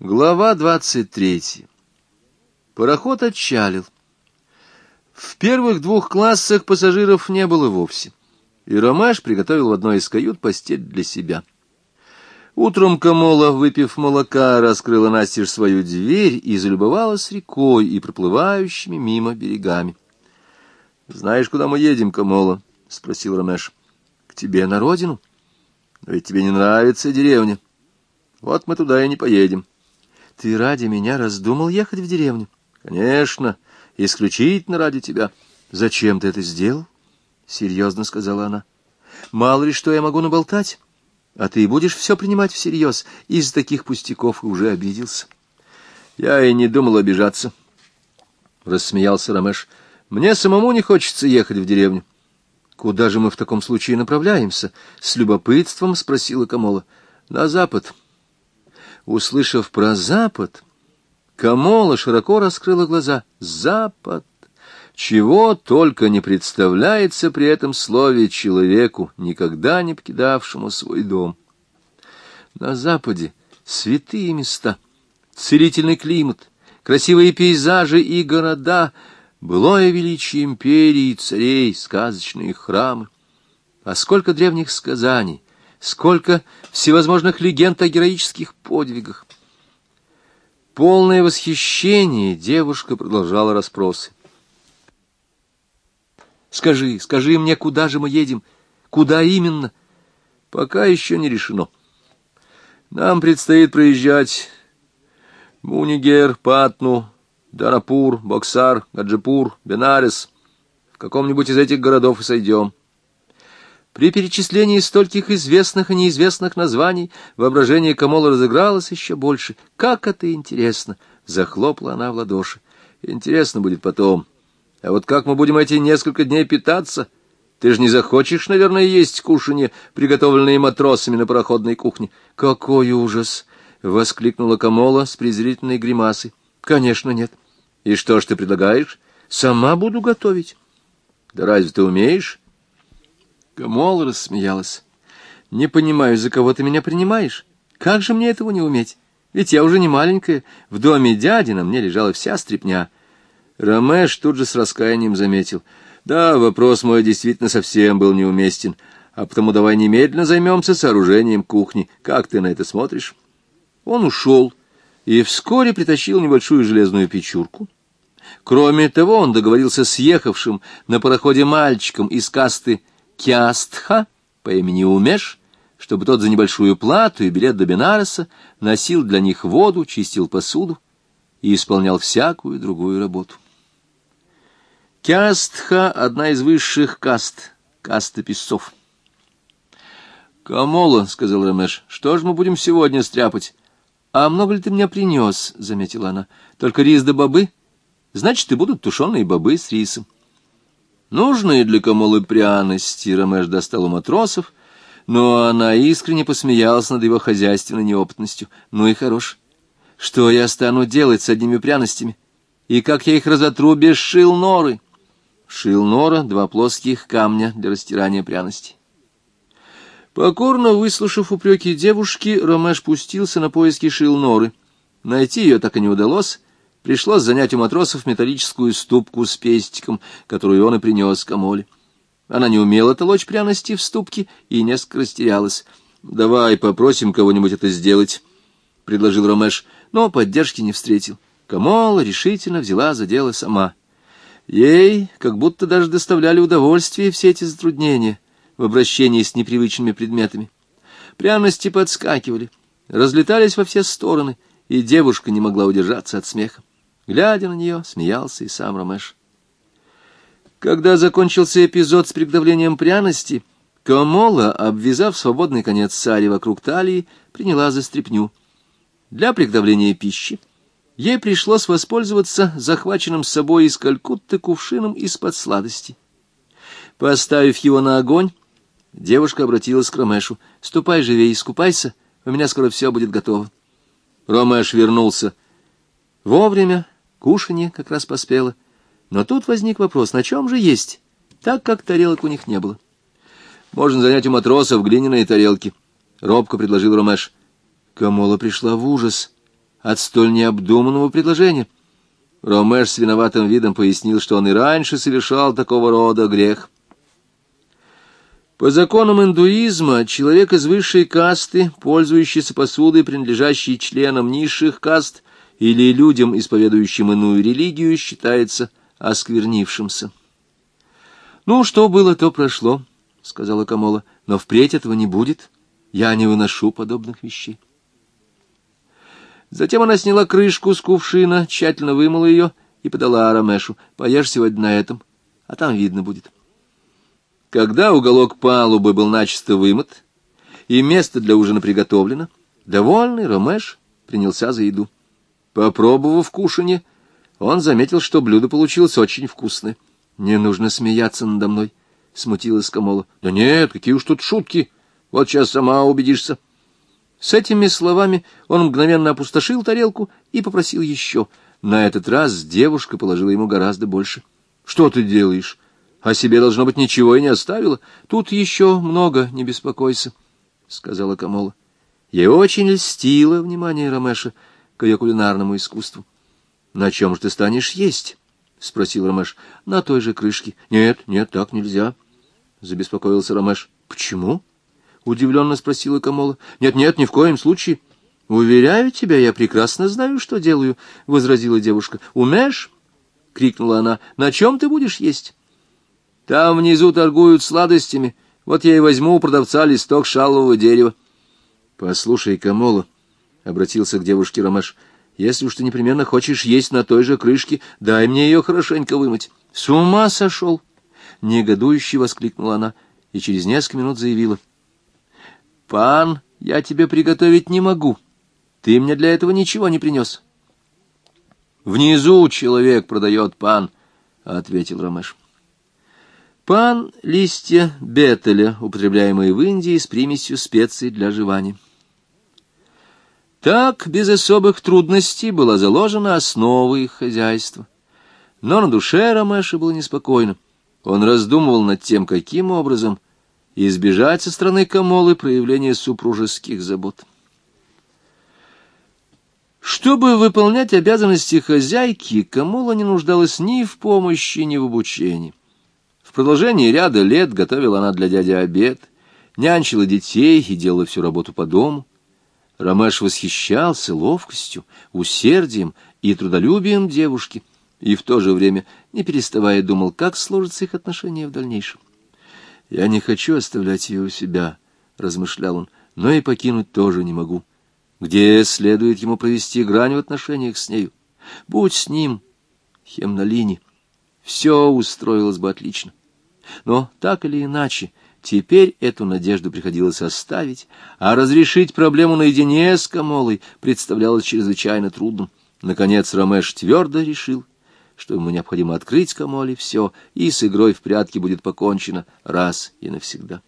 Глава двадцать третья. Пароход отчалил. В первых двух классах пассажиров не было вовсе, и Ромаш приготовил в одной из кают постель для себя. Утром Камола, выпив молока, раскрыла настежь свою дверь и залюбовалась рекой и проплывающими мимо берегами. — Знаешь, куда мы едем, Камола? — спросил Ромеш. — К тебе на родину? Ведь тебе не нравится деревня. Вот мы туда и не поедем. — ты ради меня раздумал ехать в деревню? Конечно, исключительно ради тебя. Зачем ты это сделал? Серьезно сказала она. Мало ли что я могу наболтать. А ты будешь все принимать всерьез. Из таких пустяков уже обиделся. Я и не думал обижаться. Рассмеялся Рамеш. Мне самому не хочется ехать в деревню. Куда же мы в таком случае направляемся? С любопытством спросила Камола. На запад. — Услышав про Запад, Камола широко раскрыла глаза. Запад! Чего только не представляется при этом слове человеку, никогда не покидавшему свой дом. На Западе святые места, целительный климат, красивые пейзажи и города, былое величие империи, царей, сказочные храмы. А сколько древних сказаний, сколько всевозможных легенд о героических подвигах. Полное восхищение девушка продолжала расспросы. «Скажи, скажи мне, куда же мы едем? Куда именно?» «Пока еще не решено. Нам предстоит проезжать Мунигер, Патну, Дарапур, Боксар, Гаджипур, Бенарес. В каком-нибудь из этих городов и сойдем. При перечислении стольких известных и неизвестных названий воображение Камола разыгралось еще больше. «Как это интересно!» — захлопала она в ладоши. «Интересно будет потом. А вот как мы будем эти несколько дней питаться? Ты же не захочешь, наверное, есть кушанье, приготовленные матросами на пароходной кухне?» «Какой ужас!» — воскликнула Камола с презрительной гримасой. «Конечно нет. И что ж ты предлагаешь? Сама буду готовить». «Да разве ты умеешь?» Камола рассмеялась. «Не понимаю, за кого ты меня принимаешь? Как же мне этого не уметь? Ведь я уже не маленькая. В доме дяди на мне лежала вся стряпня». Ромеш тут же с раскаянием заметил. «Да, вопрос мой действительно совсем был неуместен. А потому давай немедленно займемся сооружением кухни. Как ты на это смотришь?» Он ушел и вскоре притащил небольшую железную печурку. Кроме того, он договорился с ехавшим на пароходе мальчиком из касты Кястха по имени Умеш, чтобы тот за небольшую плату и билет до Бенареса носил для них воду, чистил посуду и исполнял всякую другую работу. Кястха — одна из высших каст, каста песцов. «Камола», — сказал Рамеш, — «что же мы будем сегодня стряпать?» «А много ли ты меня принес?» — заметила она. «Только рис да бобы? Значит, и будут тушеные бобы с рисом». Нужные для Камолы пряности Ромеш достал у матросов, но она искренне посмеялась над его хозяйственной неопытностью. Ну и хорош. Что я стану делать с одними пряностями? И как я их разотру без шил-норы? Шил-нора — два плоских камня для растирания пряностей. Покорно выслушав упреки девушки, Ромеш пустился на поиски шил-норы. Найти ее так и не удалось, Пришлось занять у матросов металлическую ступку с пестиком, которую он и принес Камоле. Она не умела толочь пряности в ступке и несколько растерялась. — Давай попросим кого-нибудь это сделать, — предложил Ромеш, но поддержки не встретил. Камола решительно взяла за дело сама. Ей как будто даже доставляли удовольствие все эти затруднения в обращении с непривычными предметами. Пряности подскакивали, разлетались во все стороны, и девушка не могла удержаться от смеха. Глядя на нее, смеялся и сам Ромеш. Когда закончился эпизод с приготовлением пряности, Камола, обвязав свободный конец сари вокруг талии, приняла за стряпню. Для приготовления пищи ей пришлось воспользоваться захваченным с собой из Калькутты кувшином из-под сладости. Поставив его на огонь, девушка обратилась к Ромешу. «Ступай живее, искупайся, у меня скоро все будет готово». Ромеш вернулся. Вовремя Кушанье как раз поспело. Но тут возник вопрос, на чем же есть, так как тарелок у них не было. «Можно занять у матросов глиняные тарелки», — робко предложил Ромеш. Камола пришла в ужас от столь необдуманного предложения. Ромеш с виноватым видом пояснил, что он и раньше совершал такого рода грех. По законам индуизма, человек из высшей касты, пользующийся посудой, принадлежащей членам низших каст или людям, исповедующим иную религию, считается осквернившимся. «Ну, что было, то прошло», — сказала Камола, — «но впредь этого не будет. Я не выношу подобных вещей». Затем она сняла крышку с кувшина, тщательно вымыла ее и подала Арамешу. «Поешь сегодня на этом, а там видно будет». Когда уголок палубы был начисто вымыт и место для ужина приготовлено, довольный Ромеш принялся за еду. Попробовав кушанье, он заметил, что блюдо получилось очень вкусное. «Не нужно смеяться надо мной», — смутилась Камола. «Да нет, какие уж тут шутки. Вот сейчас сама убедишься». С этими словами он мгновенно опустошил тарелку и попросил еще. На этот раз девушка положила ему гораздо больше. «Что ты делаешь? О себе, должно быть, ничего и не оставила. Тут еще много, не беспокойся», — сказала Камола. Ей очень льстило внимание Ромеша к ее кулинарному искусству. «На чем же ты станешь есть?» — спросил Ромеш. «На той же крышке». «Нет, нет, так нельзя», — забеспокоился Ромеш. «Почему?» удивленно спросила Камола. Нет, нет, ни в коем случае. Уверяю тебя, я прекрасно знаю, что делаю, возразила девушка. Умеешь? крикнула она. На чем ты будешь есть? Там внизу торгуют сладостями. Вот я и возьму у продавца листок шалового дерева. Послушай, Камола, обратился к девушке Ромаш. Если уж ты непременно хочешь есть на той же крышке, дай мне ее хорошенько вымыть. С ума сошел! Негодующе воскликнула она и через несколько минут заявила. «Пан, я тебе приготовить не могу. Ты мне для этого ничего не принес». «Внизу человек продает пан», — ответил Ромеш. Пан — листья бетеля, употребляемые в Индии с примесью специй для жевания. Так, без особых трудностей, была заложена основа их хозяйства. Но на душе Ромеша было неспокойно. Он раздумывал над тем, каким образом избежать со стороны Камолы проявления супружеских забот. Чтобы выполнять обязанности хозяйки, Камола не нуждалась ни в помощи, ни в обучении. В продолжении ряда лет готовила она для дяди обед, нянчила детей и делала всю работу по дому. Ромеш восхищался ловкостью, усердием и трудолюбием девушки, и в то же время, не переставая, думал, как сложатся их отношения в дальнейшем. «Я не хочу оставлять ее у себя», — размышлял он, — «но и покинуть тоже не могу. Где следует ему провести грань в отношениях с нею? Будь с ним, Хемнолини, все устроилось бы отлично. Но так или иначе, теперь эту надежду приходилось оставить, а разрешить проблему наедине с Камолой представлялось чрезвычайно трудным. Наконец Ромеш твердо решил — что ему необходимо открыть Камоле все, и с игрой в прятки будет покончено раз и навсегда.